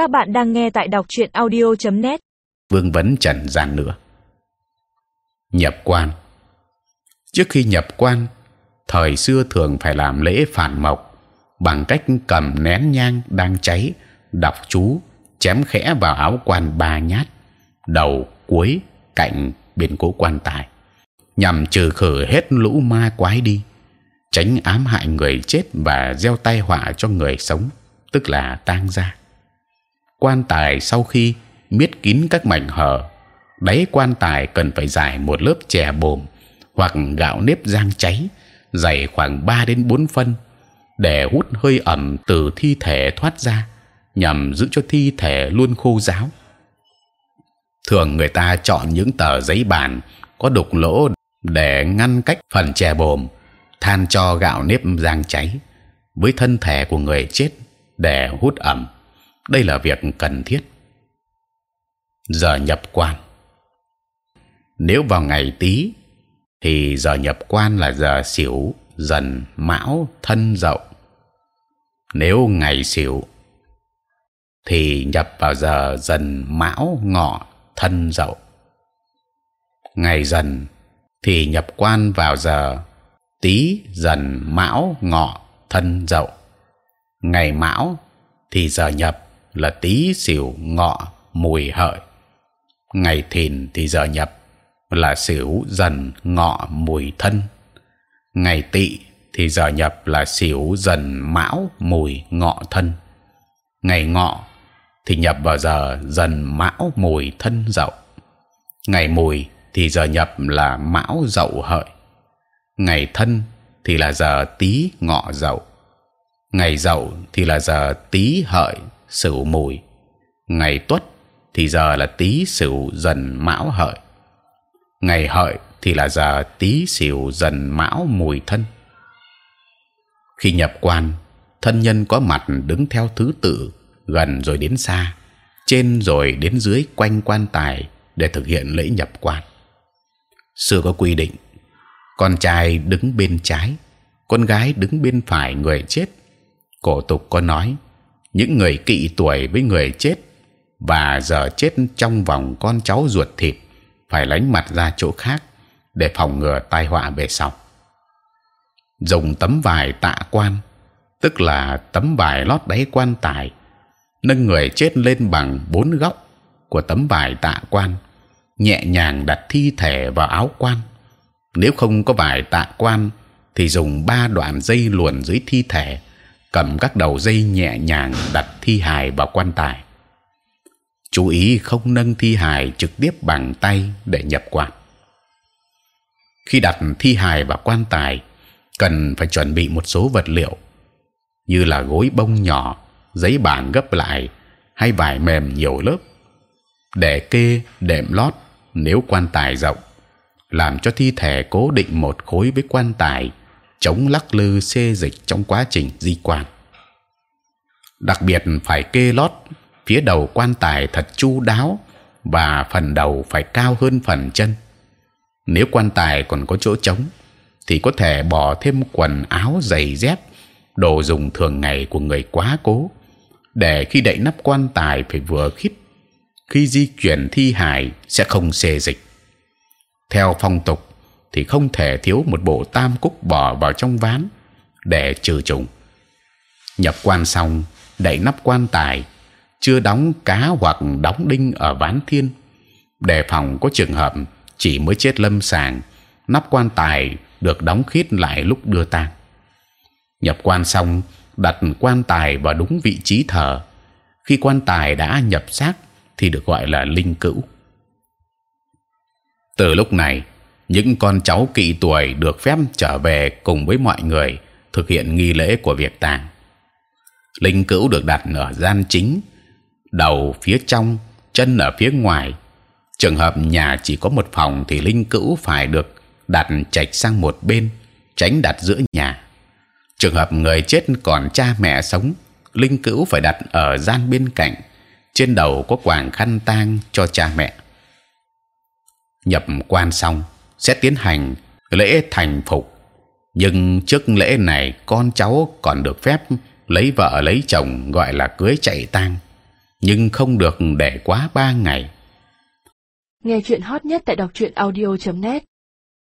Các bạn đang nghe tại đọc truyện audio.net. vương vấn trần gian nữa. Nhập quan. Trước khi nhập quan, thời xưa thường phải làm lễ phản mộc, bằng cách cầm nén nhang đang cháy, đọc chú, chém khẽ vào áo quan ba nhát, đầu, cuối, cạnh bên cố quan tài. Nhằm trừ khử hết lũ ma quái đi, tránh ám hại người chết và gieo tai họa cho người sống, tức là tang gia quan tài sau khi miết kín các mảnh hở đáy quan tài cần phải dài một lớp chè bồm hoặc gạo nếp rang cháy dày khoảng 3 đến 4 phân để hút hơi ẩm từ thi thể thoát ra nhằm giữ cho thi thể luôn khô ráo. Thường người ta chọn những tờ giấy bàn có đục lỗ để ngăn cách phần chè bồm, than cho gạo nếp rang cháy với thân thể của người chết để hút ẩm. Đây là việc cần thiết. Giờ nhập quan. Nếu vào ngày tý thì giờ nhập quan là giờ xỉu dần, mão, thân dậu. Nếu ngày xỉu thì nhập vào giờ dần mão ngọ thân dậu. Ngày dần thì nhập quan vào giờ tý dần mão ngọ thân dậu. Ngày mão thì giờ nhập là tý xỉu ngọ mùi hợi. Ngày thìn thì giờ nhập là xỉu dần ngọ mùi thân. Ngày tỵ thì giờ nhập là xỉu dần mão mùi ngọ thân. Ngày ngọ thì nhập vào giờ dần mão mùi thân dậu. Ngày mùi thì giờ nhập là mão dậu hợi. Ngày thân thì là giờ tý ngọ dậu. Ngày dậu thì là giờ tý hợi sửu mùi. Ngày tuất thì giờ là tý sửu dần mão hợi. Ngày hợi thì là giờ tý sửu dần mão mùi thân. Khi nhập quan, thân nhân có mặt đứng theo thứ tự, gần rồi đến xa, trên rồi đến dưới quanh quan tài để thực hiện lễ nhập quan. Xưa có quy định, con trai đứng bên trái, con gái đứng bên phải người chết. Cổ tục có nói những người kỵ tuổi với người chết và giờ chết trong vòng con cháu ruột thịt phải lánh mặt ra chỗ khác để phòng ngừa tai họa về sau. Dùng tấm vải tạ quan, tức là tấm vải lót đáy quan tài, nâng người chết lên bằng bốn góc của tấm vải tạ quan, nhẹ nhàng đặt thi thể vào áo quan. Nếu không có vải tạ quan, thì dùng ba đoạn dây luồn dưới thi thể, cầm các đầu dây nhẹ nhàng đặt thi hài vào quan tài chú ý không nâng thi hài trực tiếp bằng tay để nhập quan. Khi đặt thi hài vào quan tài, cần phải chuẩn bị một số vật liệu như là gối bông nhỏ, giấy bản gấp lại hay vải mềm nhiều lớp để kê đệm lót nếu quan tài rộng, làm cho thi thể cố định một khối với quan tài, chống lắc lư xê dịch trong quá trình di quan. Đặc biệt phải kê lót phía đầu quan tài thật chu đáo và phần đầu phải cao hơn phần chân. Nếu quan tài còn có chỗ trống, thì có thể bỏ thêm quần áo, giày dép, đồ dùng thường ngày của người quá cố, để khi đậy nắp quan tài phải vừa khít. Khi di chuyển thi hài sẽ không xê dịch. Theo phong tục thì không thể thiếu một bộ tam cúc bỏ vào trong ván để trừ trùng. Nhập quan xong, đậy nắp quan tài chưa đóng cá hoặc đóng đinh ở ván thiên. Đề phòng có trường hợp chỉ mới chết lâm sàng nắp quan tài được đóng khít lại lúc đưa tang. Nhập quan xong đặt quan tài vào đúng vị trí thờ. Khi quan tài đã nhập xác thì được gọi là linh cữu. Từ lúc này những con cháu kỵ tuổi được phép trở về cùng với mọi người thực hiện nghi lễ của việc tang linh cữu được đặt ở gian chính đầu phía trong, chân ở phía ngoài. Trường hợp nhà chỉ có một phòng thì linh cữu phải được đặt chạch sang một bên, tránh đặt giữa nhà. Trường hợp người chết còn cha mẹ sống, linh cữu phải đặt ở gian bên cạnh, trên đầu có quàng khăn tang cho cha mẹ. Nhập quan xong sẽ tiến hành lễ thành phục, nhưng trước lễ này con cháu còn được phép lấy vợ lấy chồng gọi là cưới chạy tang nhưng không được để quá ba ngày. Nghe chuyện hot nhất tại đọc truyện audio.net